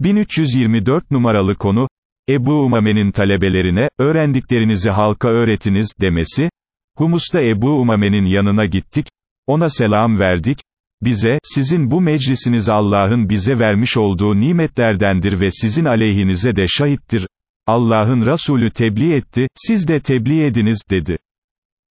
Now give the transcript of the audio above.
1324 numaralı konu, Ebu Umame'nin talebelerine, öğrendiklerinizi halka öğretiniz, demesi, Humus'ta Ebu Umame'nin yanına gittik, ona selam verdik, bize, sizin bu meclisiniz Allah'ın bize vermiş olduğu nimetlerdendir ve sizin aleyhinize de şahittir, Allah'ın Resulü tebliğ etti, siz de tebliğ ediniz, dedi.